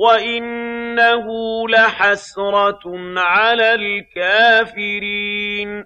وَإِنَّهُ لَحَسْرَةٌ عَلَى الْكَافِرِينَ